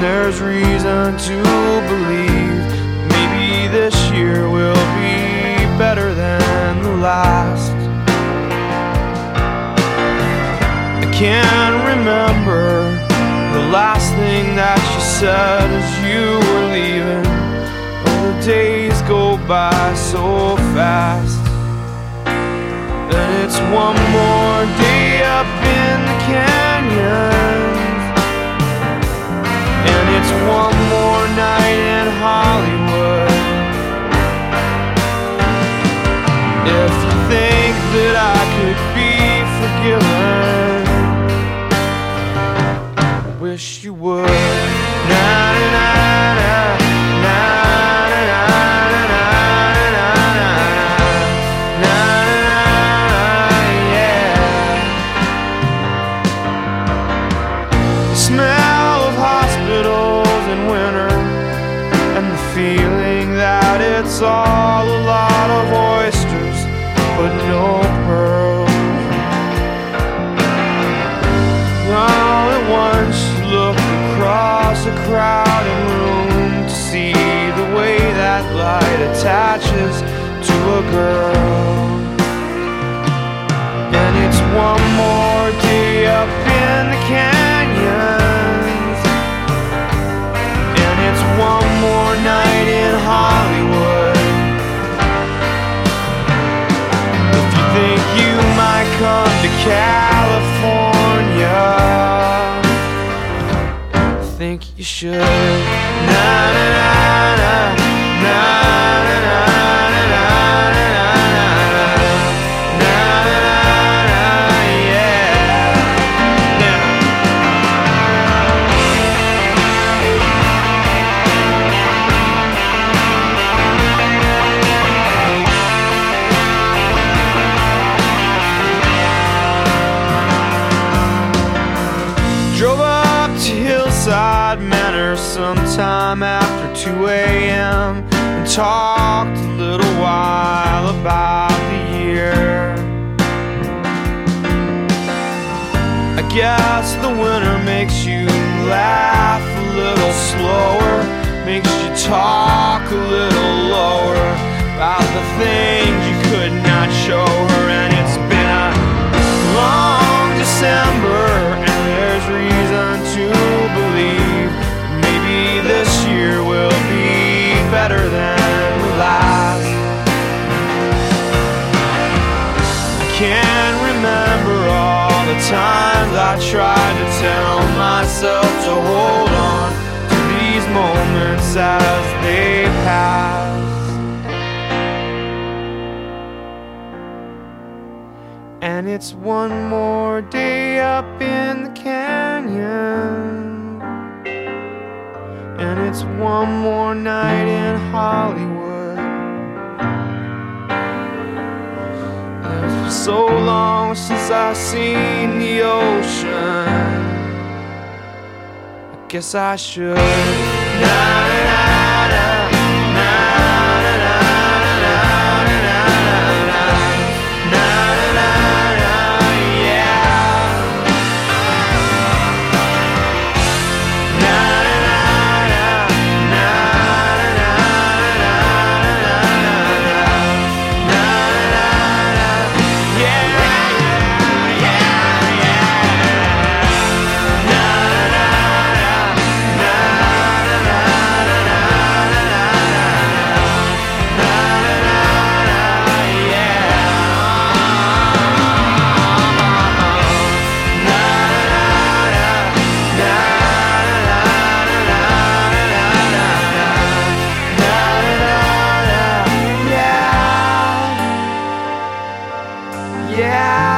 There's reason to believe maybe this year will be better than the last. I can't remember the last thing that you said as you were leaving. Oh, the days go by so fast. And it's one more one more night in Hollywood. If you think that I could be forgiven, wish you would. Na, na, na, na, that it's all a lot of oysters but no pearls. All at once you look across a crowded room to see the way that light attaches to a girl. To California, I think you should. Na na na na na Drove up to Hillside Manor sometime after 2 a.m. and talked a little while about the year. I guess the winter makes you laugh a little slower, makes you talk a little lower about the things you could not show her, and it's been a long December, tried to tell myself to hold on to these moments as they pass. And it's one more day up in the canyon. And it's one more night in Hollywood. So long since I've seen the ocean. I guess I should. yeah.